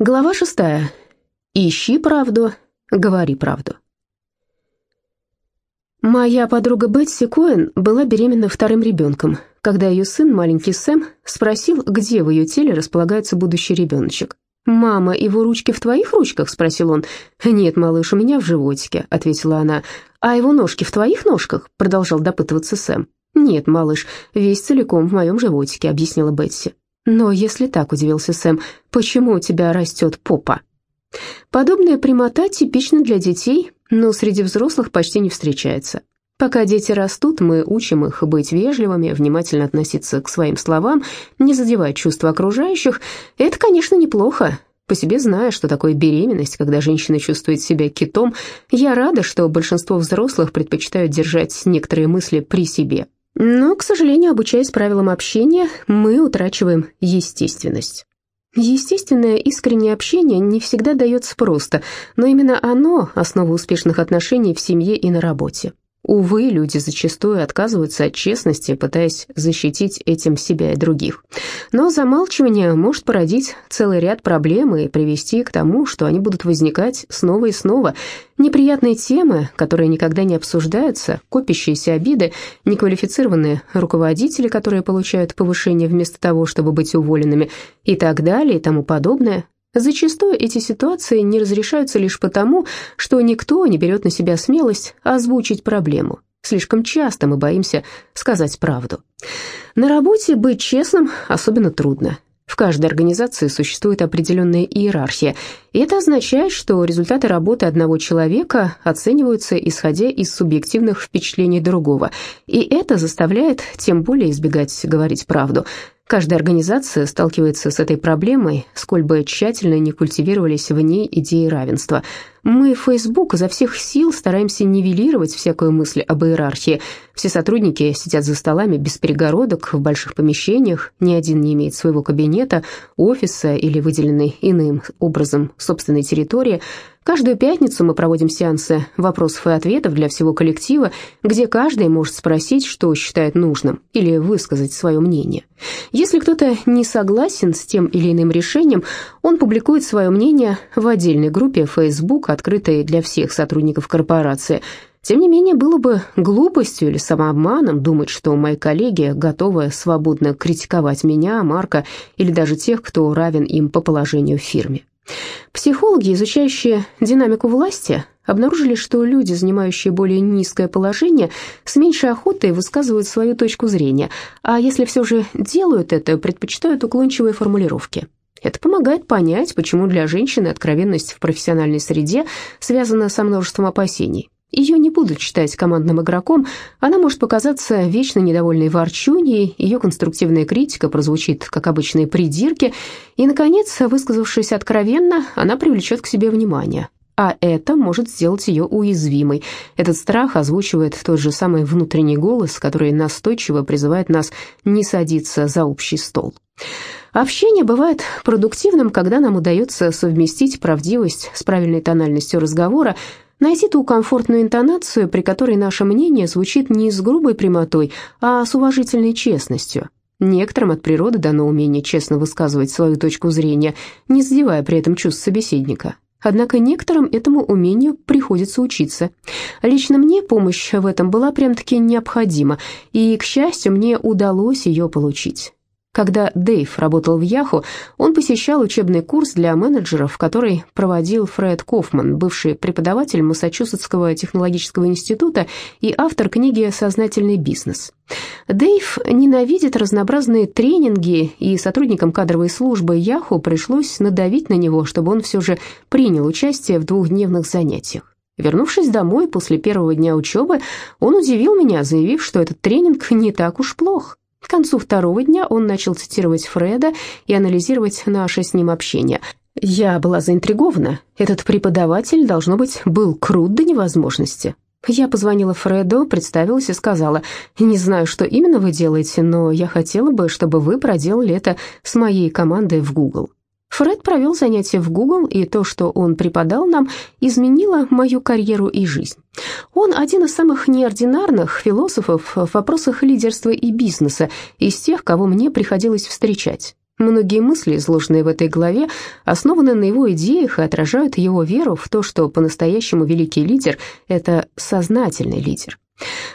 Глава шестая. Ищи правду, говори правду. Моя подруга Бетси Коэн была беременна вторым ребенком, когда ее сын, маленький Сэм, спросил, где в ее теле располагается будущий ребеночек. «Мама, его ручки в твоих ручках?» – спросил он. «Нет, малыш, у меня в животике», – ответила она. «А его ножки в твоих ножках?» – продолжал допытываться Сэм. «Нет, малыш, весь целиком в моем животике», – объяснила Бетси. «Но если так», — удивился Сэм, — «почему у тебя растет попа?» Подобная прямота типична для детей, но среди взрослых почти не встречается. Пока дети растут, мы учим их быть вежливыми, внимательно относиться к своим словам, не задевать чувства окружающих. Это, конечно, неплохо. По себе зная, что такое беременность, когда женщина чувствует себя китом, я рада, что большинство взрослых предпочитают держать некоторые мысли при себе. Но, к сожалению, обучаясь правилам общения, мы утрачиваем естественность. Естественное искреннее общение не всегда дается просто, но именно оно – основа успешных отношений в семье и на работе. Увы, люди зачастую отказываются от честности, пытаясь защитить этим себя и других. Но замалчивание может породить целый ряд проблем и привести к тому, что они будут возникать снова и снова. Неприятные темы, которые никогда не обсуждаются, копящиеся обиды, неквалифицированные руководители, которые получают повышение вместо того, чтобы быть уволенными, и так далее, и тому подобное, Зачастую эти ситуации не разрешаются лишь потому, что никто не берет на себя смелость озвучить проблему. Слишком часто мы боимся сказать правду. На работе быть честным особенно трудно. В каждой организации существует определенная иерархия, и это означает, что результаты работы одного человека оцениваются исходя из субъективных впечатлений другого, и это заставляет тем более избегать говорить правду. Каждая организация сталкивается с этой проблемой, сколь бы тщательно не культивировались в ней идеи равенства. Мы, Facebook, изо всех сил стараемся нивелировать всякую мысль об иерархии. Все сотрудники сидят за столами без перегородок, в больших помещениях, ни один не имеет своего кабинета, офиса или выделенной иным образом собственной территории – Каждую пятницу мы проводим сеансы вопросов и ответов для всего коллектива, где каждый может спросить, что считает нужным, или высказать свое мнение. Если кто-то не согласен с тем или иным решением, он публикует свое мнение в отдельной группе Facebook, открытой для всех сотрудников корпорации. Тем не менее, было бы глупостью или самообманом думать, что мои коллеги готовы свободно критиковать меня, Марка или даже тех, кто равен им по положению в фирме. Психологи, изучающие динамику власти, обнаружили, что люди, занимающие более низкое положение, с меньшей охотой высказывают свою точку зрения, а если все же делают это, предпочитают уклончивые формулировки. Это помогает понять, почему для женщины откровенность в профессиональной среде связана со множеством опасений. Ее не будут считать командным игроком, она может показаться вечно недовольной ворчуньей, ее конструктивная критика прозвучит, как обычные придирки, и, наконец, высказавшись откровенно, она привлечет к себе внимание. А это может сделать ее уязвимой. Этот страх озвучивает тот же самый внутренний голос, который настойчиво призывает нас не садиться за общий стол. Общение бывает продуктивным, когда нам удается совместить правдивость с правильной тональностью разговора, Найти ту комфортную интонацию, при которой наше мнение звучит не с грубой прямотой, а с уважительной честностью. Некоторым от природы дано умение честно высказывать свою точку зрения, не задевая при этом чувств собеседника. Однако некоторым этому умению приходится учиться. Лично мне помощь в этом была прям-таки необходима, и, к счастью, мне удалось ее получить. Когда Дэйв работал в Яху, он посещал учебный курс для менеджеров, который проводил Фред Кофман, бывший преподаватель Массачусетского технологического института и автор книги «Сознательный бизнес». Дэйв ненавидит разнообразные тренинги, и сотрудникам кадровой службы Яху пришлось надавить на него, чтобы он все же принял участие в двухдневных занятиях. Вернувшись домой после первого дня учебы, он удивил меня, заявив, что этот тренинг не так уж плох. К концу второго дня он начал цитировать Фреда и анализировать наше с ним общение. Я была заинтригована. Этот преподаватель, должно быть, был крут до невозможности. Я позвонила Фреду, представилась и сказала, «Не знаю, что именно вы делаете, но я хотела бы, чтобы вы проделали это с моей командой в Google». Фред провел занятия в Google, и то, что он преподал нам, изменило мою карьеру и жизнь. Он один из самых неординарных философов в вопросах лидерства и бизнеса из тех, кого мне приходилось встречать. Многие мысли, изложенные в этой главе, основаны на его идеях и отражают его веру в то, что по-настоящему великий лидер – это сознательный лидер.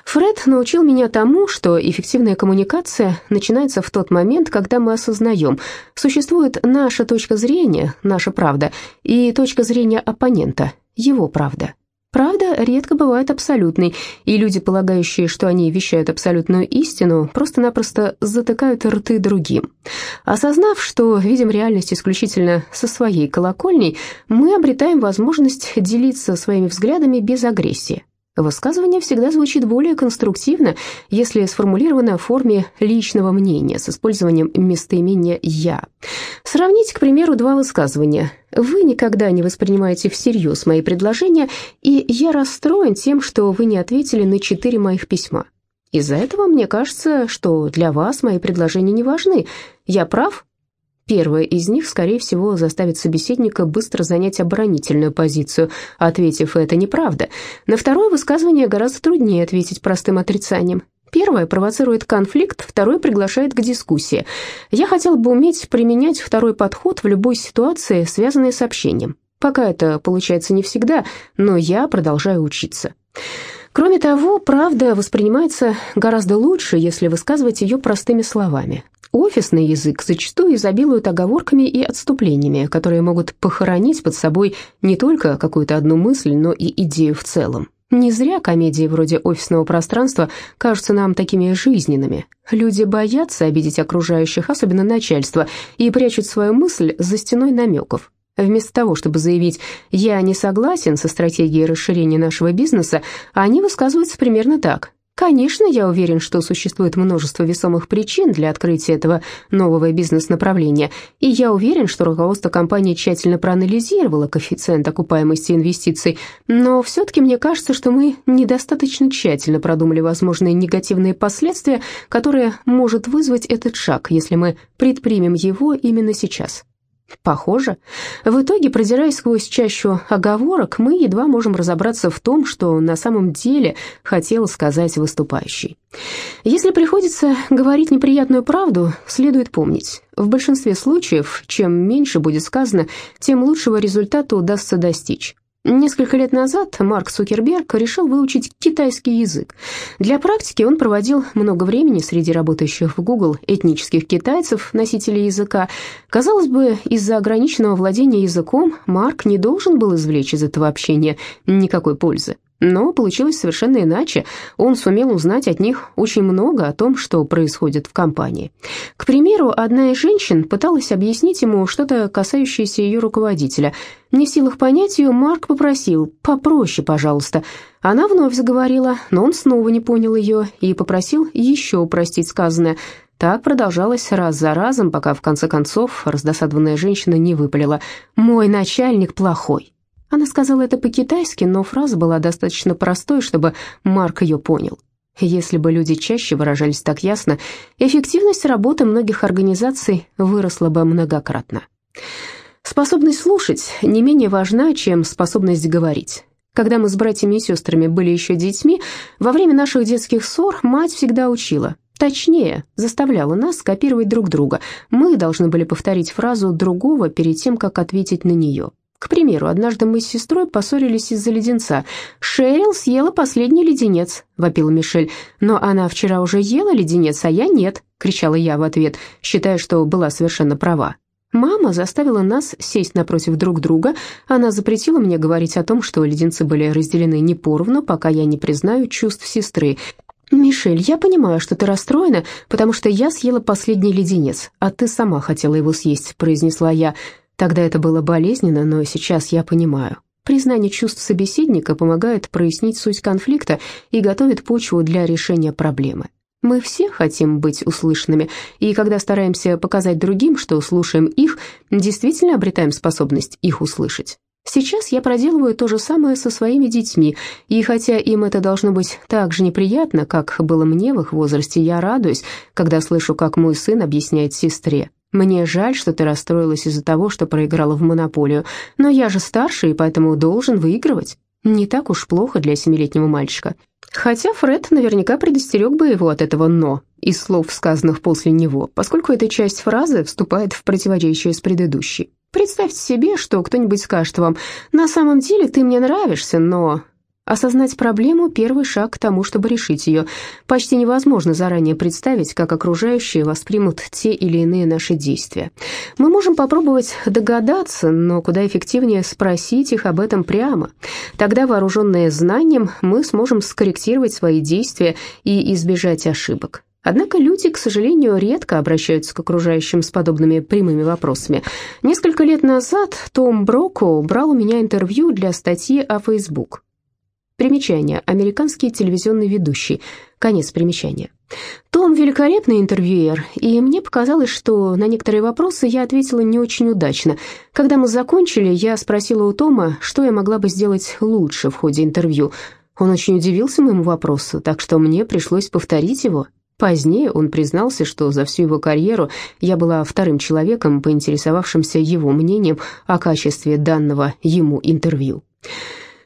Фред научил меня тому, что эффективная коммуникация начинается в тот момент, когда мы осознаем, существует наша точка зрения, наша правда, и точка зрения оппонента, его правда. Правда редко бывает абсолютной, и люди, полагающие, что они вещают абсолютную истину, просто-напросто затыкают рты другим. Осознав, что видим реальность исключительно со своей колокольней, мы обретаем возможность делиться своими взглядами без агрессии. Высказывание всегда звучит более конструктивно, если сформулировано в форме личного мнения с использованием местоимения «я». Сравните, к примеру, два высказывания. «Вы никогда не воспринимаете всерьез мои предложения, и я расстроен тем, что вы не ответили на четыре моих письма». Из-за этого мне кажется, что для вас мои предложения не важны. Я прав? Первое из них, скорее всего, заставит собеседника быстро занять оборонительную позицию, ответив «это неправда». На второе высказывание гораздо труднее ответить простым отрицанием. Первое провоцирует конфликт, второе приглашает к дискуссии. Я хотел бы уметь применять второй подход в любой ситуации, связанной с общением. Пока это получается не всегда, но я продолжаю учиться. Кроме того, правда воспринимается гораздо лучше, если высказывать ее простыми словами. Офисный язык зачастую изобилует оговорками и отступлениями, которые могут похоронить под собой не только какую-то одну мысль, но и идею в целом. Не зря комедии вроде «Офисного пространства» кажутся нам такими жизненными. Люди боятся обидеть окружающих, особенно начальство, и прячут свою мысль за стеной намеков. Вместо того, чтобы заявить «я не согласен со стратегией расширения нашего бизнеса», они высказываются примерно так Конечно, я уверен, что существует множество весомых причин для открытия этого нового бизнес-направления, и я уверен, что руководство компании тщательно проанализировало коэффициент окупаемости инвестиций, но все-таки мне кажется, что мы недостаточно тщательно продумали возможные негативные последствия, которые может вызвать этот шаг, если мы предпримем его именно сейчас. Похоже. В итоге, продираясь сквозь чащу оговорок, мы едва можем разобраться в том, что на самом деле хотел сказать выступающий. Если приходится говорить неприятную правду, следует помнить, в большинстве случаев, чем меньше будет сказано, тем лучшего результата удастся достичь. Несколько лет назад Марк Цукерберг решил выучить китайский язык. Для практики он проводил много времени среди работающих в Google этнических китайцев, носителей языка. Казалось бы, из-за ограниченного владения языком Марк не должен был извлечь из этого общения никакой пользы. Но получилось совершенно иначе. Он сумел узнать от них очень много о том, что происходит в компании. К примеру, одна из женщин пыталась объяснить ему что-то, касающееся ее руководителя. Не в силах понять ее, Марк попросил «попроще, пожалуйста». Она вновь заговорила, но он снова не понял ее и попросил еще упростить сказанное. Так продолжалось раз за разом, пока в конце концов раздосадованная женщина не выпалила «мой начальник плохой». Она сказала это по-китайски, но фраза была достаточно простой, чтобы Марк ее понял. Если бы люди чаще выражались так ясно, эффективность работы многих организаций выросла бы многократно. Способность слушать не менее важна, чем способность говорить. Когда мы с братьями и сестрами были еще детьми, во время наших детских ссор мать всегда учила. Точнее, заставляла нас копировать друг друга. Мы должны были повторить фразу другого перед тем, как ответить на нее. К примеру, однажды мы с сестрой поссорились из-за леденца. «Шерил съела последний леденец», — вопила Мишель. «Но она вчера уже ела леденец, а я нет», — кричала я в ответ, считая, что была совершенно права. Мама заставила нас сесть напротив друг друга. Она запретила мне говорить о том, что леденцы были разделены не поровну, пока я не признаю чувств сестры. «Мишель, я понимаю, что ты расстроена, потому что я съела последний леденец, а ты сама хотела его съесть», — произнесла я. Тогда это было болезненно, но сейчас я понимаю. Признание чувств собеседника помогает прояснить суть конфликта и готовит почву для решения проблемы. Мы все хотим быть услышанными, и когда стараемся показать другим, что слушаем их, действительно обретаем способность их услышать. Сейчас я проделываю то же самое со своими детьми, и хотя им это должно быть так же неприятно, как было мне в их возрасте, я радуюсь, когда слышу, как мой сын объясняет сестре, мне жаль, что ты расстроилась из-за того, что проиграла в монополию, но я же старше и поэтому должен выигрывать. Не так уж плохо для семилетнего мальчика. Хотя Фред наверняка предостерег бы его от этого «но» из слов, сказанных после него, поскольку эта часть фразы вступает в противоречие с предыдущей. Представьте себе, что кто-нибудь скажет вам «на самом деле ты мне нравишься, но…» Осознать проблему – первый шаг к тому, чтобы решить ее. Почти невозможно заранее представить, как окружающие воспримут те или иные наши действия. Мы можем попробовать догадаться, но куда эффективнее спросить их об этом прямо. Тогда, вооруженные знанием, мы сможем скорректировать свои действия и избежать ошибок. Однако люди, к сожалению, редко обращаются к окружающим с подобными прямыми вопросами. Несколько лет назад Том Броко брал у меня интервью для статьи о Facebook. Примечание. Американский телевизионный ведущий. Конец примечания. Том великолепный интервьюер, и мне показалось, что на некоторые вопросы я ответила не очень удачно. Когда мы закончили, я спросила у Тома, что я могла бы сделать лучше в ходе интервью. Он очень удивился моему вопросу, так что мне пришлось повторить его. Позднее он признался, что за всю его карьеру я была вторым человеком, поинтересовавшимся его мнением о качестве данного ему интервью.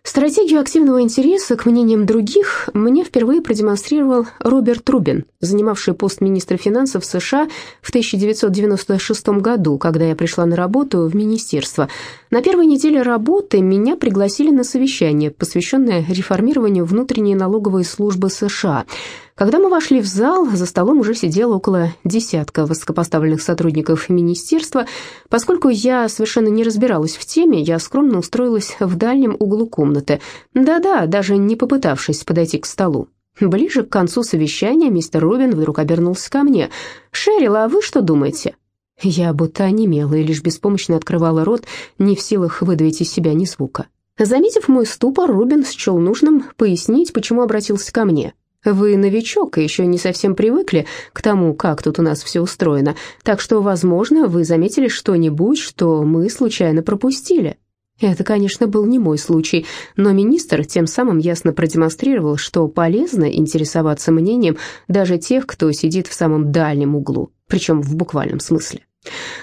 Стратегию активного интереса к мнениям других мне впервые продемонстрировал Роберт Рубин, занимавший пост министра финансов США в 1996 году, когда я пришла на работу в министерство. На первой неделе работы меня пригласили на совещание, посвященное реформированию внутренней налоговой службы США – когда мы вошли в зал, за столом уже сидело около десятка высокопоставленных сотрудников министерства. Поскольку я совершенно не разбиралась в теме, я скромно устроилась в дальнем углу комнаты. Да-да, даже не попытавшись подойти к столу. Ближе к концу совещания мистер Рубин вдруг обернулся ко мне. «Шерил, а вы что думаете?» Я будто онемела и лишь беспомощно открывала рот, не в силах выдавить из себя ни звука. Заметив мой ступор, Рубин счел нужным пояснить, почему обратился ко мне. Вы новичок и еще не совсем привыкли к тому, как тут у нас все устроено, так что, возможно, вы заметили что-нибудь, что мы случайно пропустили. Это, конечно, был не мой случай, но министр тем самым ясно продемонстрировал, что полезно интересоваться мнением даже тех, кто сидит в самом дальнем углу, причем в буквальном смысле.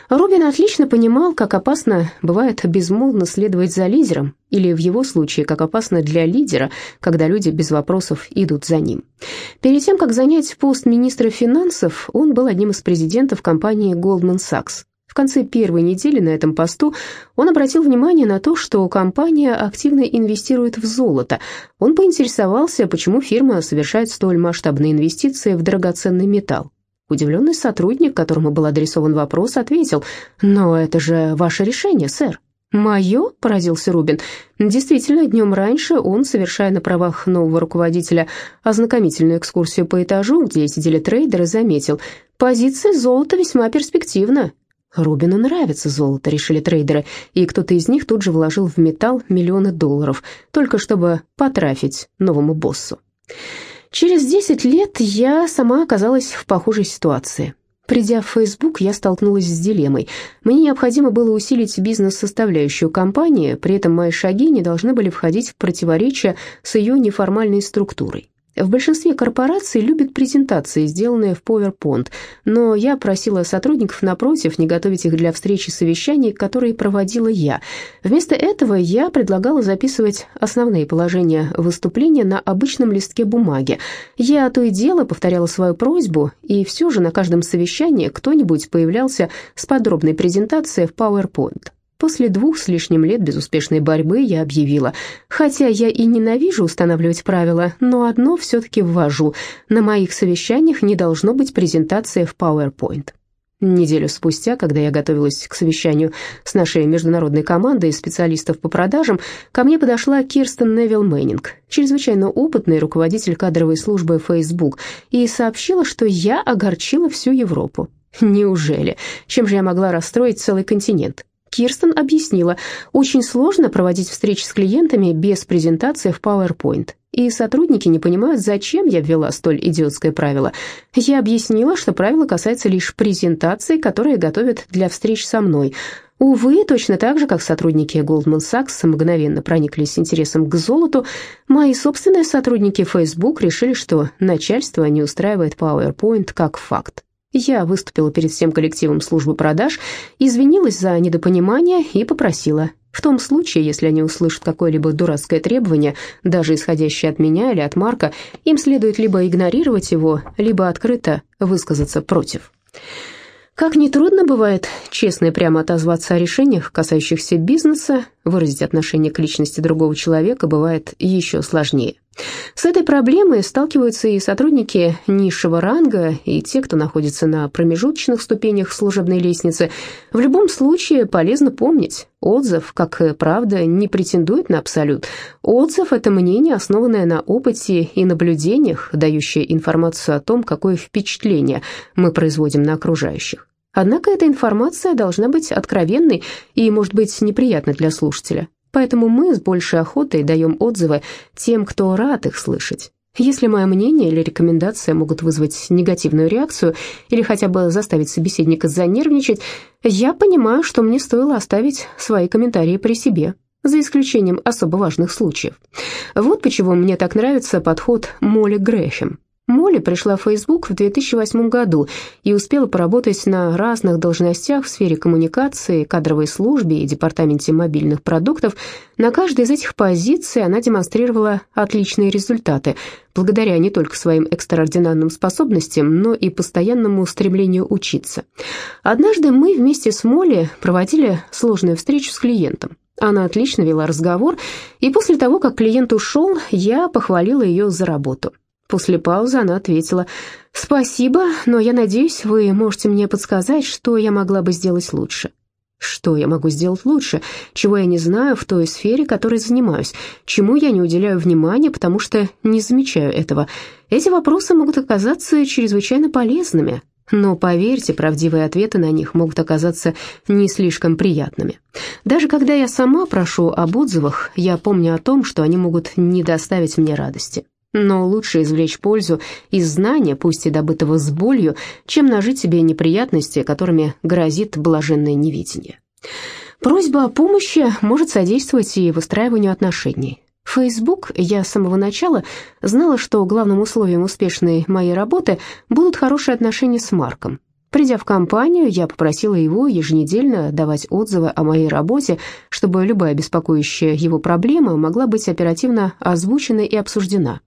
Робин отлично понимал, как опасно бывает безмолвно следовать за лидером, или в его случае, как опасно для лидера, когда люди без вопросов идут за ним. Перед тем, как занять пост министра финансов, он был одним из президентов компании Goldman Sachs. В конце первой недели на этом посту он обратил внимание на то, что компания активно инвестирует в золото. Он поинтересовался, почему фирма совершает столь масштабные инвестиции в драгоценный металл. Удивленный сотрудник, которому был адресован вопрос, ответил, «Но это же ваше решение, сэр». «Мое?» – поразился Рубин. Действительно, днем раньше он, совершая на правах нового руководителя ознакомительную экскурсию по этажу, где сидели трейдеры, заметил, «Позиция золота весьма перспективна». Рубину нравится золото, решили трейдеры, и кто-то из них тут же вложил в металл миллионы долларов, только чтобы потрафить новому боссу. Через 10 лет я сама оказалась в похожей ситуации. Придя в Facebook, я столкнулась с дилеммой. Мне необходимо было усилить бизнес-составляющую компании, при этом мои шаги не должны были входить в противоречие с ее неформальной структурой. В большинстве корпораций любят презентации, сделанные в PowerPoint, но я просила сотрудников, напротив, не готовить их для встречи совещаний, которые проводила я. Вместо этого я предлагала записывать основные положения выступления на обычном листке бумаги. Я то и дело повторяла свою просьбу, и все же на каждом совещании кто-нибудь появлялся с подробной презентацией в PowerPoint. После двух с лишним лет безуспешной борьбы я объявила, хотя я и ненавижу устанавливать правила, но одно все-таки ввожу. На моих совещаниях не должно быть презентации в PowerPoint. Неделю спустя, когда я готовилась к совещанию с нашей международной командой специалистов по продажам, ко мне подошла Кирстен Невилл Мэннинг, чрезвычайно опытный руководитель кадровой службы Facebook, и сообщила, что я огорчила всю Европу. Неужели? Чем же я могла расстроить целый континент? Кирстен объяснила, очень сложно проводить встречи с клиентами без презентации в PowerPoint. И сотрудники не понимают, зачем я ввела столь идиотское правило. Я объяснила, что правило касается лишь презентаций, которые готовят для встреч со мной. Увы, точно так же, как сотрудники Goldman Sachs мгновенно прониклись интересом к золоту, мои собственные сотрудники Facebook решили, что начальство не устраивает PowerPoint как факт. Я выступила перед всем коллективом службы продаж, извинилась за недопонимание и попросила В том случае, если они услышат какое-либо дурацкое требование, даже исходящее от меня или от Марка, им следует либо игнорировать его, либо открыто высказаться против. Как нетрудно бывает честно и прямо отозваться о решениях, касающихся бизнеса, выразить отношение к личности другого человека бывает еще сложнее. С этой проблемой сталкиваются и сотрудники низшего ранга, и те, кто находится на промежуточных ступенях служебной лестницы. В любом случае полезно помнить, отзыв, как и правда, не претендует на абсолют. Отзыв – это мнение, основанное на опыте и наблюдениях, дающее информацию о том, какое впечатление мы производим на окружающих. Однако эта информация должна быть откровенной и, может быть, неприятной для слушателя. Поэтому мы с большей охотой даем отзывы тем, кто рад их слышать. Если мое мнение или рекомендация могут вызвать негативную реакцию или хотя бы заставить собеседника занервничать, я понимаю, что мне стоило оставить свои комментарии при себе, за исключением особо важных случаев. Вот почему мне так нравится подход Молли Грэхэм. Молли пришла в Facebook в 2008 году и успела поработать на разных должностях в сфере коммуникации, кадровой службе и департаменте мобильных продуктов. На каждой из этих позиций она демонстрировала отличные результаты, благодаря не только своим экстраординарным способностям, но и постоянному стремлению учиться. Однажды мы вместе с Молли проводили сложную встречу с клиентом. Она отлично вела разговор, и после того, как клиент ушел, я похвалила ее за работу. После паузы она ответила, «Спасибо, но я надеюсь, вы можете мне подсказать, что я могла бы сделать лучше». Что я могу сделать лучше, чего я не знаю в той сфере, которой занимаюсь, чему я не уделяю внимания, потому что не замечаю этого. Эти вопросы могут оказаться чрезвычайно полезными, но, поверьте, правдивые ответы на них могут оказаться не слишком приятными. Даже когда я сама прошу об отзывах, я помню о том, что они могут не доставить мне радости. Но лучше извлечь пользу из знания, пусть и добытого с болью, чем нажить себе неприятности, которыми грозит блаженное невидение. Просьба о помощи может содействовать и выстраиванию отношений. Facebook я с самого начала знала, что главным условием успешной моей работы будут хорошие отношения с Марком. Придя в компанию, я попросила его еженедельно давать отзывы о моей работе, чтобы любая беспокоящая его проблема могла быть оперативно озвучена и обсуждена.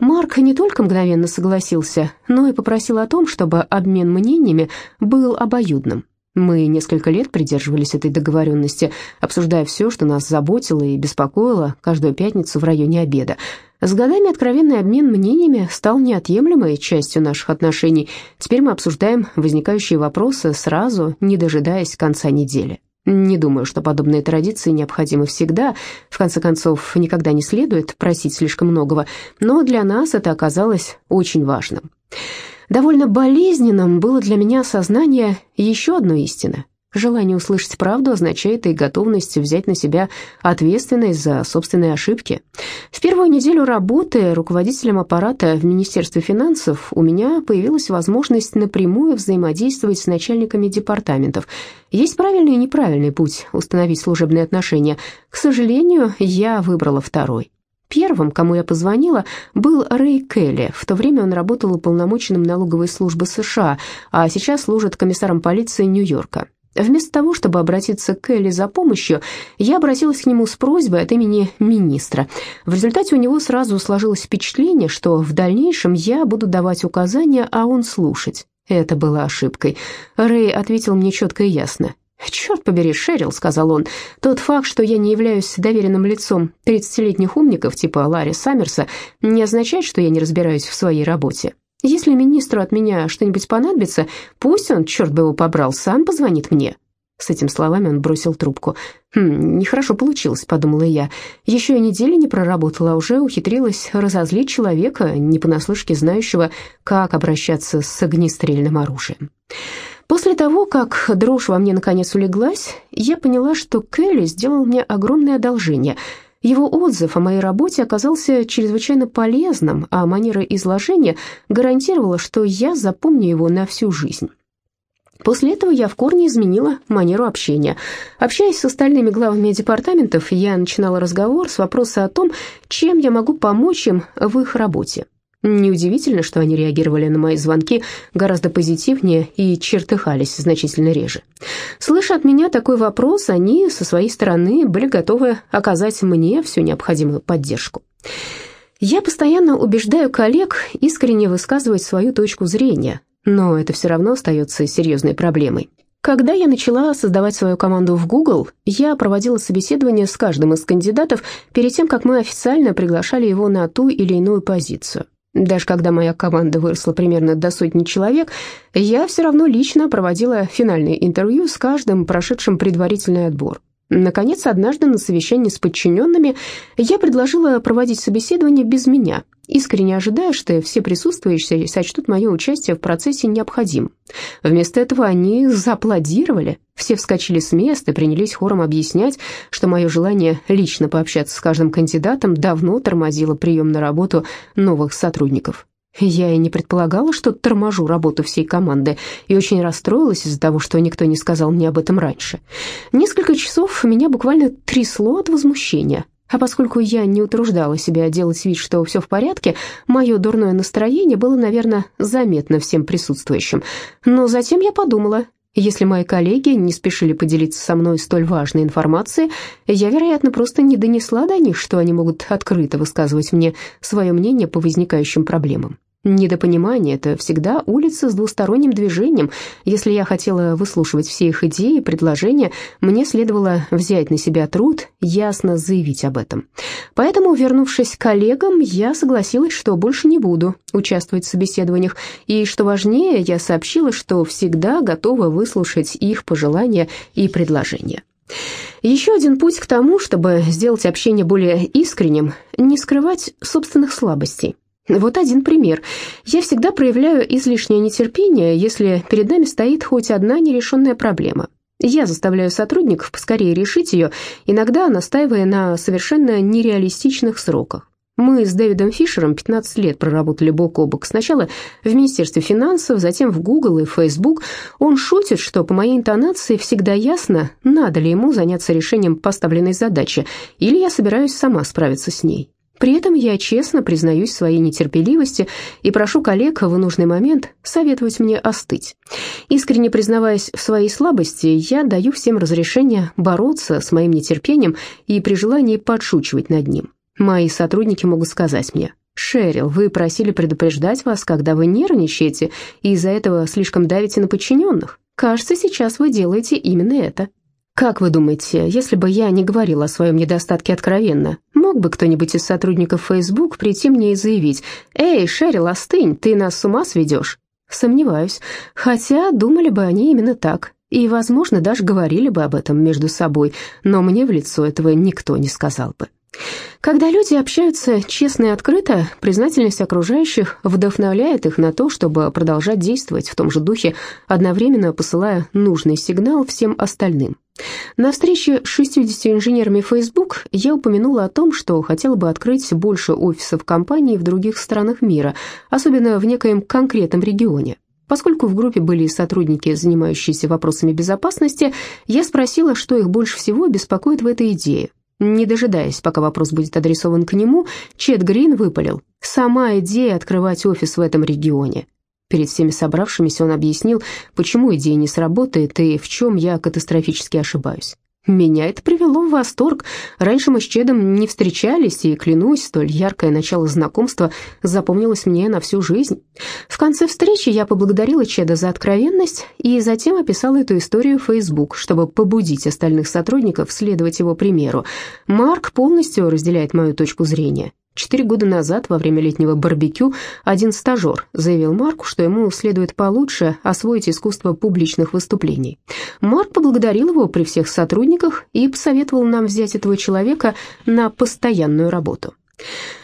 Марк не только мгновенно согласился, но и попросил о том, чтобы обмен мнениями был обоюдным. Мы несколько лет придерживались этой договоренности, обсуждая все, что нас заботило и беспокоило каждую пятницу в районе обеда. С годами откровенный обмен мнениями стал неотъемлемой частью наших отношений. Теперь мы обсуждаем возникающие вопросы сразу, не дожидаясь конца недели. Не думаю, что подобные традиции необходимы всегда. В конце концов, никогда не следует просить слишком многого, но для нас это оказалось очень важным. Довольно болезненным было для меня осознание еще одной истины. Желание услышать правду означает и готовность взять на себя ответственность за собственные ошибки. В первую неделю работы руководителем аппарата в Министерстве финансов у меня появилась возможность напрямую взаимодействовать с начальниками департаментов. Есть правильный и неправильный путь установить служебные отношения. К сожалению, я выбрала второй. Первым, кому я позвонила, был Рэй Келли. В то время он работал уполномоченным налоговой службы США, а сейчас служит комиссаром полиции Нью-Йорка. Вместо того, чтобы обратиться к Элли за помощью, я обратилась к нему с просьбой от имени министра. В результате у него сразу сложилось впечатление, что в дальнейшем я буду давать указания, а он слушать. Это было ошибкой. Рэй ответил мне четко и ясно. «Черт побери, Шерил», — сказал он, — «тот факт, что я не являюсь доверенным лицом 30-летних умников типа Ларри Саммерса, не означает, что я не разбираюсь в своей работе. Если министру от меня что-нибудь понадобится, пусть он, черт бы его побрал, сам позвонит мне». С этими словами он бросил трубку. «Хм, нехорошо получилось», — подумала я. «Еще и недели не проработала, а уже ухитрилась разозлить человека, не понаслышке знающего, как обращаться с огнестрельным оружием». После того, как дрожь во мне наконец улеглась, я поняла, что Келли сделал мне огромное одолжение — его отзыв о моей работе оказался чрезвычайно полезным, а манера изложения гарантировала, что я запомню его на всю жизнь. После этого я в корне изменила манеру общения. Общаясь с остальными главами департаментов, я начинала разговор с вопроса о том, чем я могу помочь им в их работе. Неудивительно, что они реагировали на мои звонки гораздо позитивнее и чертыхались значительно реже. Слыша от меня такой вопрос, они со своей стороны были готовы оказать мне всю необходимую поддержку. Я постоянно убеждаю коллег искренне высказывать свою точку зрения, но это все равно остается серьезной проблемой. Когда я начала создавать свою команду в Google, я проводила собеседование с каждым из кандидатов перед тем, как мы официально приглашали его на ту или иную позицию. Даже когда моя команда выросла примерно до сотни человек, я все равно лично проводила финальные интервью с каждым прошедшим предварительный отбор. Наконец, однажды на совещании с подчиненными я предложила проводить собеседование без меня, искренне ожидая, что все присутствующие сочтут мое участие в процессе необходимым. Вместо этого они зааплодировали, все вскочили с места и принялись хором объяснять, что мое желание лично пообщаться с каждым кандидатом давно тормозило прием на работу новых сотрудников. Я и не предполагала, что торможу работу всей команды, и очень расстроилась из-за того, что никто не сказал мне об этом раньше. Несколько часов меня буквально трясло от возмущения, а поскольку я не утруждала себя делать вид, что все в порядке, мое дурное настроение было, наверное, заметно всем присутствующим. Но затем я подумала, если мои коллеги не спешили поделиться со мной столь важной информацией, я, вероятно, просто не донесла до них, что они могут открыто высказывать мне свое мнение по возникающим проблемам. Недопонимание — это всегда улица с двусторонним движением. Если я хотела выслушивать все их идеи и предложения, мне следовало взять на себя труд ясно заявить об этом. Поэтому, вернувшись к коллегам, я согласилась, что больше не буду участвовать в собеседованиях, и, что важнее, я сообщила, что всегда готова выслушать их пожелания и предложения. Еще один путь к тому, чтобы сделать общение более искренним, не скрывать собственных слабостей. Вот один пример. Я всегда проявляю излишнее нетерпение, если перед нами стоит хоть одна нерешенная проблема. Я заставляю сотрудников поскорее решить ее, иногда настаивая на совершенно нереалистичных сроках. Мы с Дэвидом Фишером 15 лет проработали бок о бок. Сначала в Министерстве финансов, затем в Google и Facebook. Он шутит, что по моей интонации всегда ясно, надо ли ему заняться решением поставленной задачи, или я собираюсь сама справиться с ней. При этом я честно признаюсь своей нетерпеливости и прошу коллег в нужный момент советовать мне остыть. Искренне признаваясь в своей слабости, я даю всем разрешение бороться с моим нетерпением и при желании подшучивать над ним. Мои сотрудники могут сказать мне, «Шерил, вы просили предупреждать вас, когда вы нервничаете, и из-за этого слишком давите на подчиненных. Кажется, сейчас вы делаете именно это». Как вы думаете, если бы я не говорила о своем недостатке откровенно, мог бы кто-нибудь из сотрудников Facebook прийти мне и заявить, «Эй, Шерил, остынь, ты нас с ума сведешь?» Сомневаюсь, хотя думали бы они именно так, и, возможно, даже говорили бы об этом между собой, но мне в лицо этого никто не сказал бы. Когда люди общаются честно и открыто, признательность окружающих вдохновляет их на то, чтобы продолжать действовать в том же духе, одновременно посылая нужный сигнал всем остальным. На встрече с 60 инженерами Facebook я упомянула о том, что хотела бы открыть больше офисов компаний в других странах мира, особенно в некоем конкретном регионе. Поскольку в группе были сотрудники, занимающиеся вопросами безопасности, я спросила, что их больше всего беспокоит в этой идее. Не дожидаясь, пока вопрос будет адресован к нему, Чет Грин выпалил. «Сама идея открывать офис в этом регионе. Перед всеми собравшимися он объяснил, почему идея не сработает и в чем я катастрофически ошибаюсь. Меня это привело в восторг. Раньше мы с Чедом не встречались, и, клянусь, столь яркое начало знакомства запомнилось мне на всю жизнь. В конце встречи я поблагодарила Чеда за откровенность и затем описала эту историю в Facebook, чтобы побудить остальных сотрудников следовать его примеру. Марк полностью разделяет мою точку зрения. Четыре года назад, во время летнего барбекю, один стажер заявил Марку, что ему следует получше освоить искусство публичных выступлений. Марк поблагодарил его при всех сотрудниках и посоветовал нам взять этого человека на постоянную работу.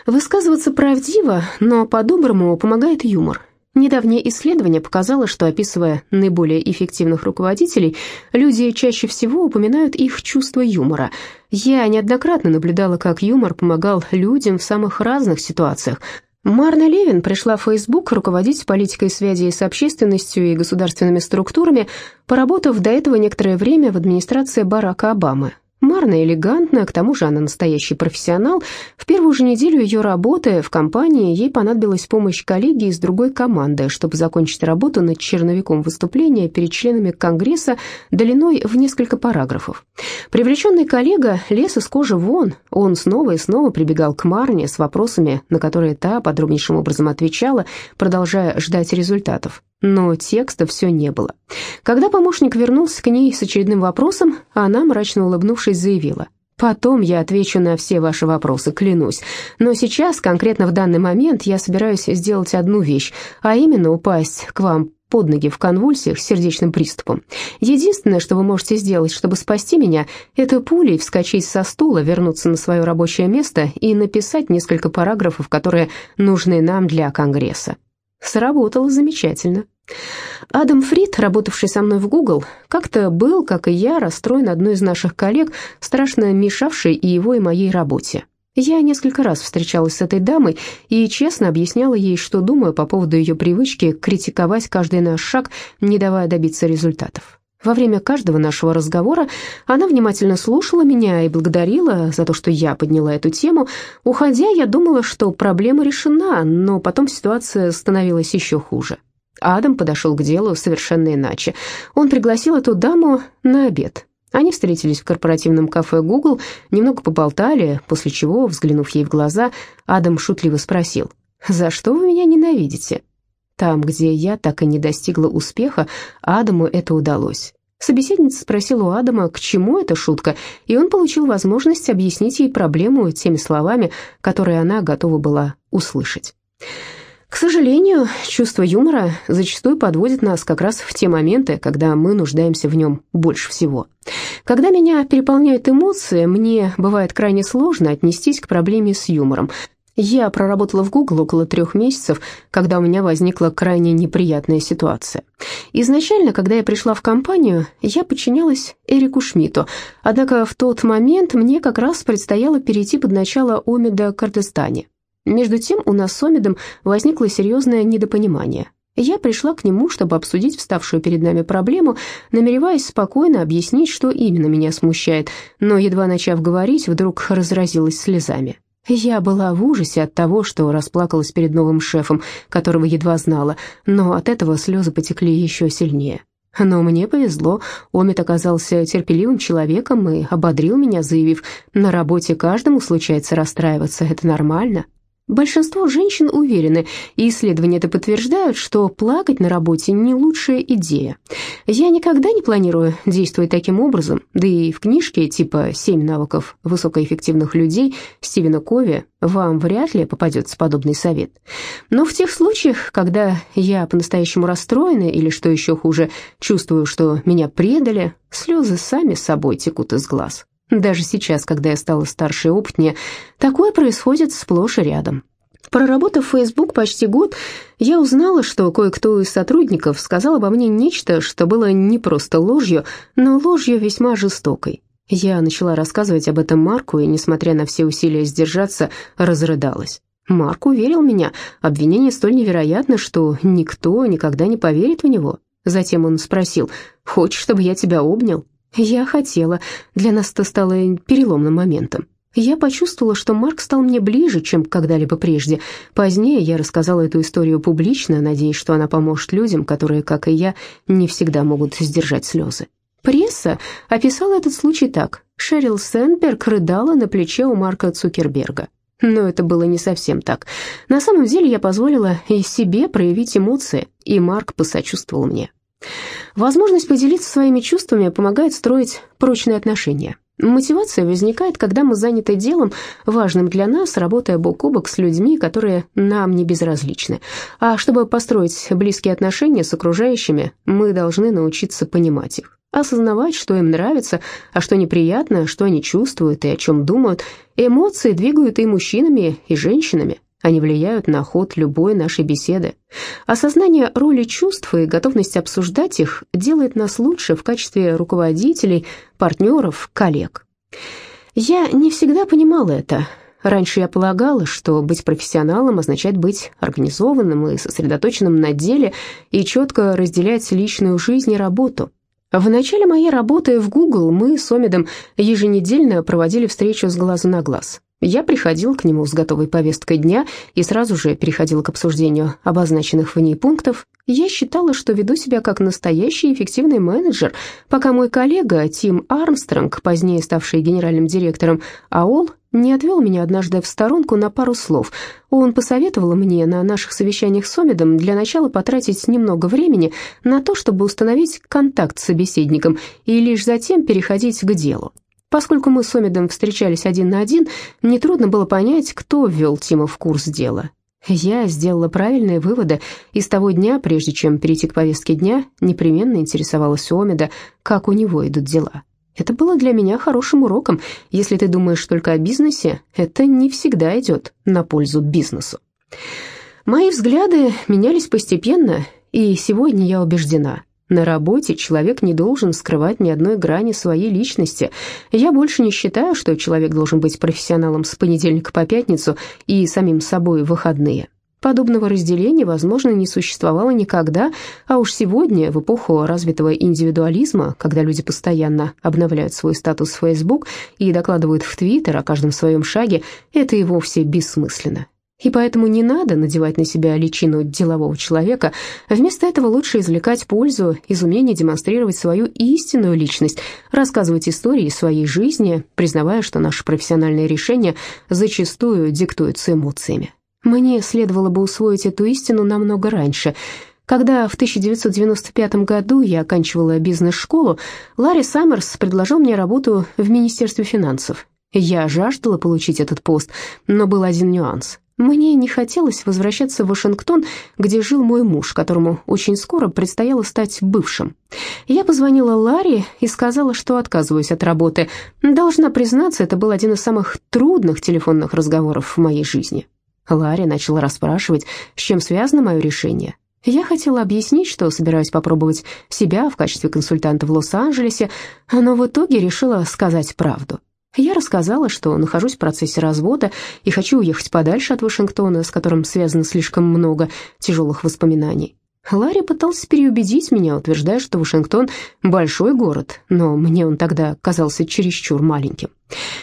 Высказываться правдиво, но по-доброму помогает юмор. Недавнее исследование показало, что, описывая наиболее эффективных руководителей, люди чаще всего упоминают их чувство юмора. Я неоднократно наблюдала, как юмор помогал людям в самых разных ситуациях. Марна Левин пришла в Facebook руководить политикой связи с общественностью и государственными структурами, поработав до этого некоторое время в администрации Барака Обамы. Марна элегантна, к тому же она настоящий профессионал. В первую же неделю ее работы в компании ей понадобилась помощь коллеги из другой команды, чтобы закончить работу над черновиком выступления перед членами Конгресса длиной в несколько параграфов. Привлеченный коллега лез из кожи вон, он снова и снова прибегал к Марне с вопросами, на которые та подробнейшим образом отвечала, продолжая ждать результатов но текста все не было. Когда помощник вернулся к ней с очередным вопросом, она, мрачно улыбнувшись, заявила. «Потом я отвечу на все ваши вопросы, клянусь. Но сейчас, конкретно в данный момент, я собираюсь сделать одну вещь, а именно упасть к вам под ноги в конвульсиях с сердечным приступом. Единственное, что вы можете сделать, чтобы спасти меня, это пулей вскочить со стула, вернуться на свое рабочее место и написать несколько параграфов, которые нужны нам для Конгресса. Сработало замечательно. Адам Фрид, работавший со мной в Google, как-то был, как и я, расстроен одной из наших коллег, страшно мешавшей и его, и моей работе. Я несколько раз встречалась с этой дамой и честно объясняла ей, что думаю по поводу ее привычки критиковать каждый наш шаг, не давая добиться результатов. Во время каждого нашего разговора она внимательно слушала меня и благодарила за то, что я подняла эту тему. Уходя, я думала, что проблема решена, но потом ситуация становилась еще хуже. Адам подошел к делу совершенно иначе. Он пригласил эту даму на обед. Они встретились в корпоративном кафе Google, немного поболтали, после чего, взглянув ей в глаза, Адам шутливо спросил, «За что вы меня ненавидите?» Там, где я так и не достигла успеха, Адаму это удалось. Собеседница спросила у Адама, к чему эта шутка, и он получил возможность объяснить ей проблему теми словами, которые она готова была услышать. К сожалению, чувство юмора зачастую подводит нас как раз в те моменты, когда мы нуждаемся в нем больше всего. Когда меня переполняют эмоции, мне бывает крайне сложно отнестись к проблеме с юмором, я проработала в Google около трех месяцев, когда у меня возникла крайне неприятная ситуация. Изначально, когда я пришла в компанию, я подчинялась Эрику Шмидту, однако в тот момент мне как раз предстояло перейти под начало Омида Кардестани. Между тем у нас с Омидом возникло серьезное недопонимание. Я пришла к нему, чтобы обсудить вставшую перед нами проблему, намереваясь спокойно объяснить, что именно меня смущает, но, едва начав говорить, вдруг разразилась слезами. Я была в ужасе от того, что расплакалась перед новым шефом, которого едва знала, но от этого слезы потекли еще сильнее. Но мне повезло, Омит оказался терпеливым человеком и ободрил меня, заявив, «На работе каждому случается расстраиваться, это нормально». Большинство женщин уверены, и исследования это подтверждают, что плакать на работе не лучшая идея. Я никогда не планирую действовать таким образом, да и в книжке типа «Семь навыков высокоэффективных людей» Стивена Кови вам вряд ли попадется подобный совет. Но в тех случаях, когда я по-настоящему расстроена или, что еще хуже, чувствую, что меня предали, слезы сами собой текут из глаз. Даже сейчас, когда я стала старше и опытнее, такое происходит сплошь и рядом. Проработав Facebook почти год, я узнала, что кое-кто из сотрудников сказал обо мне нечто, что было не просто ложью, но ложью весьма жестокой. Я начала рассказывать об этом Марку, и, несмотря на все усилия сдержаться, разрыдалась. Марк уверил меня, обвинение столь невероятно, что никто никогда не поверит в него. Затем он спросил, «Хочешь, чтобы я тебя обнял?» Я хотела. Для нас это стало переломным моментом. Я почувствовала, что Марк стал мне ближе, чем когда-либо прежде. Позднее я рассказала эту историю публично, надеясь, что она поможет людям, которые, как и я, не всегда могут сдержать слезы. Пресса описала этот случай так. Шерил Сенберг рыдала на плече у Марка Цукерберга. Но это было не совсем так. На самом деле я позволила и себе проявить эмоции, и Марк посочувствовал мне. Возможность поделиться своими чувствами помогает строить прочные отношения. Мотивация возникает, когда мы заняты делом, важным для нас, работая бок о бок с людьми, которые нам не безразличны. А чтобы построить близкие отношения с окружающими, мы должны научиться понимать их, осознавать, что им нравится, а что неприятно, что они чувствуют и о чем думают. Эмоции двигают и мужчинами, и женщинами. Они влияют на ход любой нашей беседы. Осознание роли чувств и готовность обсуждать их делает нас лучше в качестве руководителей, партнеров, коллег. Я не всегда понимала это. Раньше я полагала, что быть профессионалом означает быть организованным и сосредоточенным на деле и четко разделять личную жизнь и работу. В начале моей работы в Google мы с Омидом еженедельно проводили встречу с глазу на глаз. Я приходил к нему с готовой повесткой дня и сразу же переходил к обсуждению обозначенных в ней пунктов. Я считала, что веду себя как настоящий эффективный менеджер, пока мой коллега Тим Армстронг, позднее ставший генеральным директором АОЛ, не отвел меня однажды в сторонку на пару слов. Он посоветовал мне на наших совещаниях с Омидом для начала потратить немного времени на то, чтобы установить контакт с собеседником и лишь затем переходить к делу. Поскольку мы с Омидом встречались один на один, нетрудно было понять, кто ввел Тима в курс дела. Я сделала правильные выводы, и с того дня, прежде чем перейти к повестке дня, непременно интересовалась у Омида, как у него идут дела. Это было для меня хорошим уроком. Если ты думаешь только о бизнесе, это не всегда идет на пользу бизнесу. Мои взгляды менялись постепенно, и сегодня я убеждена, на работе человек не должен скрывать ни одной грани своей личности. Я больше не считаю, что человек должен быть профессионалом с понедельника по пятницу и самим собой в выходные. Подобного разделения, возможно, не существовало никогда, а уж сегодня, в эпоху развитого индивидуализма, когда люди постоянно обновляют свой статус в Facebook и докладывают в Твиттер о каждом своем шаге, это и вовсе бессмысленно. И поэтому не надо надевать на себя личину делового человека, вместо этого лучше извлекать пользу из умения демонстрировать свою истинную личность, рассказывать истории своей жизни, признавая, что наши профессиональные решения зачастую диктуются эмоциями. Мне следовало бы усвоить эту истину намного раньше. Когда в 1995 году я оканчивала бизнес-школу, Ларри Саммерс предложил мне работу в Министерстве финансов. Я жаждала получить этот пост, но был один нюанс – мне не хотелось возвращаться в Вашингтон, где жил мой муж, которому очень скоро предстояло стать бывшим. Я позвонила Ларе и сказала, что отказываюсь от работы. Должна признаться, это был один из самых трудных телефонных разговоров в моей жизни. Ларри начала расспрашивать, с чем связано мое решение. Я хотела объяснить, что собираюсь попробовать себя в качестве консультанта в Лос-Анджелесе, но в итоге решила сказать правду. Я рассказала, что нахожусь в процессе развода и хочу уехать подальше от Вашингтона, с которым связано слишком много тяжелых воспоминаний. Ларри пытался переубедить меня, утверждая, что Вашингтон – большой город, но мне он тогда казался чересчур маленьким.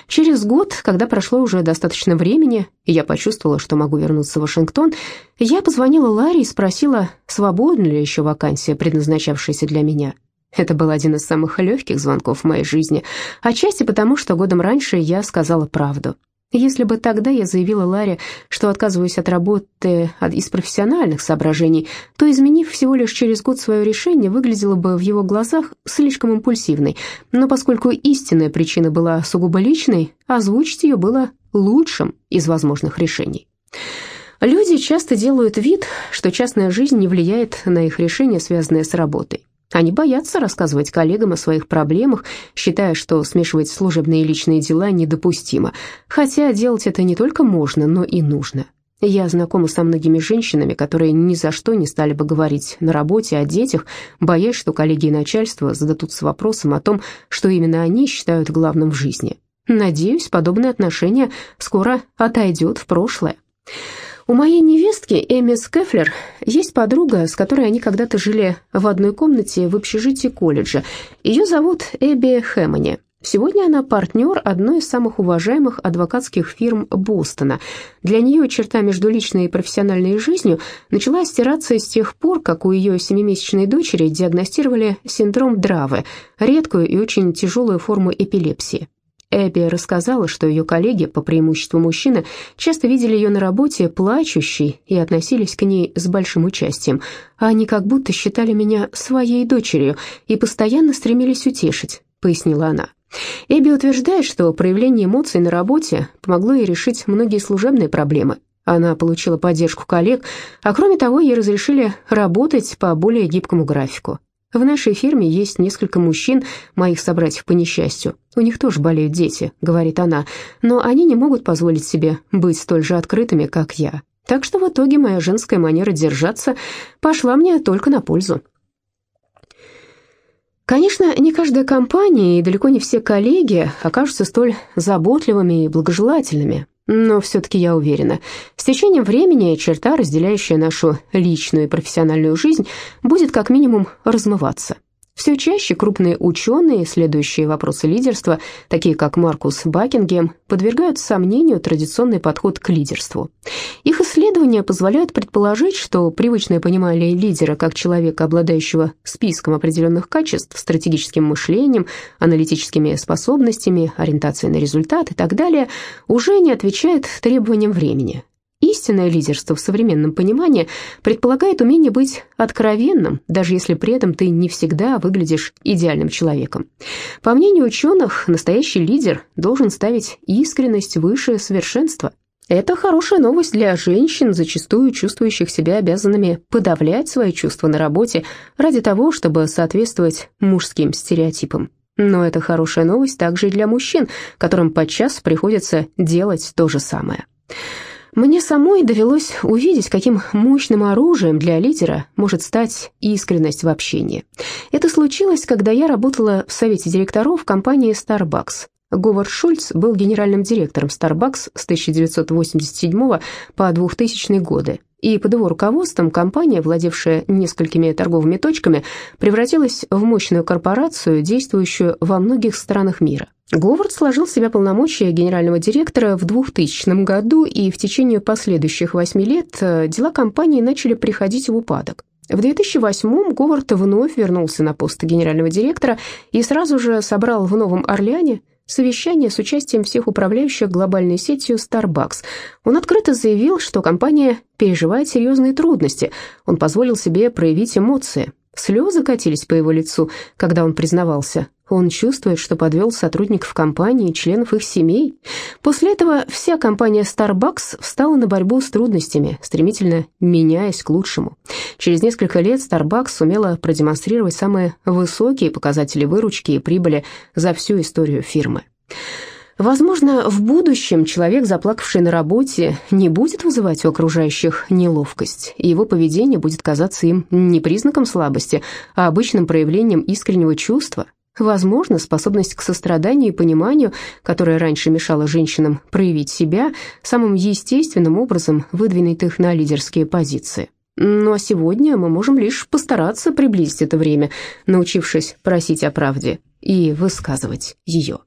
Через год, когда прошло уже достаточно времени, и я почувствовала, что могу вернуться в Вашингтон, я позвонила Ларри и спросила, свободна ли еще вакансия, предназначавшаяся для меня. Это был один из самых легких звонков в моей жизни, отчасти потому, что годом раньше я сказала правду. Если бы тогда я заявила Ларе, что отказываюсь от работы из профессиональных соображений, то, изменив всего лишь через год свое решение, выглядела бы в его глазах слишком импульсивной. Но поскольку истинная причина была сугубо личной, озвучить ее было лучшим из возможных решений. Люди часто делают вид, что частная жизнь не влияет на их решения, связанные с работой. Они боятся рассказывать коллегам о своих проблемах, считая, что смешивать служебные и личные дела недопустимо. Хотя делать это не только можно, но и нужно. Я знакома со многими женщинами, которые ни за что не стали бы говорить на работе о детях, боясь, что коллеги и начальство зададутся вопросом о том, что именно они считают главным в жизни. Надеюсь, подобное отношение скоро отойдет в прошлое. У моей невестки Эми Скефлер есть подруга, с которой они когда-то жили в одной комнате в общежитии колледжа. Ее зовут Эбби Хэммони. Сегодня она партнер одной из самых уважаемых адвокатских фирм Бостона. Для нее черта между личной и профессиональной жизнью начала стираться с тех пор, как у ее семимесячной дочери диагностировали синдром Дравы, редкую и очень тяжелую форму эпилепсии. Эбби рассказала, что ее коллеги, по преимуществу мужчины, часто видели ее на работе плачущей и относились к ней с большим участием. Они как будто считали меня своей дочерью и постоянно стремились утешить, пояснила она. Эбби утверждает, что проявление эмоций на работе помогло ей решить многие служебные проблемы. Она получила поддержку коллег, а кроме того, ей разрешили работать по более гибкому графику. В нашей фирме есть несколько мужчин, моих собратьев по несчастью. У них тоже болеют дети, говорит она, но они не могут позволить себе быть столь же открытыми, как я. Так что в итоге моя женская манера держаться пошла мне только на пользу. Конечно, не каждая компания и далеко не все коллеги окажутся столь заботливыми и благожелательными, но все-таки я уверена, с течением времени черта, разделяющая нашу личную и профессиональную жизнь, будет как минимум размываться. Все чаще крупные ученые, исследующие вопросы лидерства, такие как Маркус Бакингем, подвергают сомнению традиционный подход к лидерству. Их исследования позволяют предположить, что привычное понимание лидера как человека, обладающего списком определенных качеств, стратегическим мышлением, аналитическими способностями, ориентацией на результат и так далее, уже не отвечает требованиям времени. Истинное лидерство в современном понимании предполагает умение быть откровенным, даже если при этом ты не всегда выглядишь идеальным человеком. По мнению ученых, настоящий лидер должен ставить искренность выше совершенства. Это хорошая новость для женщин, зачастую чувствующих себя обязанными подавлять свои чувства на работе ради того, чтобы соответствовать мужским стереотипам. Но это хорошая новость также и для мужчин, которым подчас приходится делать то же самое. Мне самой довелось увидеть, каким мощным оружием для лидера может стать искренность в общении. Это случилось, когда я работала в совете директоров компании Starbucks. Говард Шульц был генеральным директором Starbucks с 1987 по 2000 годы, и под его руководством компания, владевшая несколькими торговыми точками, превратилась в мощную корпорацию, действующую во многих странах мира. Говард сложил себя полномочия генерального директора в 2000 году, и в течение последующих восьми лет э, дела компании начали приходить в упадок. В 2008-м Говард вновь вернулся на пост генерального директора и сразу же собрал в Новом Орлеане совещание с участием всех управляющих глобальной сетью Starbucks. Он открыто заявил, что компания переживает серьезные трудности. Он позволил себе проявить эмоции. Слезы катились по его лицу, когда он признавался. Он чувствует, что подвел сотрудников компании и членов их семей. После этого вся компания Starbucks встала на борьбу с трудностями, стремительно меняясь к лучшему. Через несколько лет Starbucks сумела продемонстрировать самые высокие показатели выручки и прибыли за всю историю фирмы. Возможно, в будущем человек, заплакавший на работе, не будет вызывать у окружающих неловкость, и его поведение будет казаться им не признаком слабости, а обычным проявлением искреннего чувства, Возможно, способность к состраданию и пониманию, которая раньше мешала женщинам проявить себя, самым естественным образом выдвинет их на лидерские позиции. Но сегодня мы можем лишь постараться приблизить это время, научившись просить о правде и высказывать ее.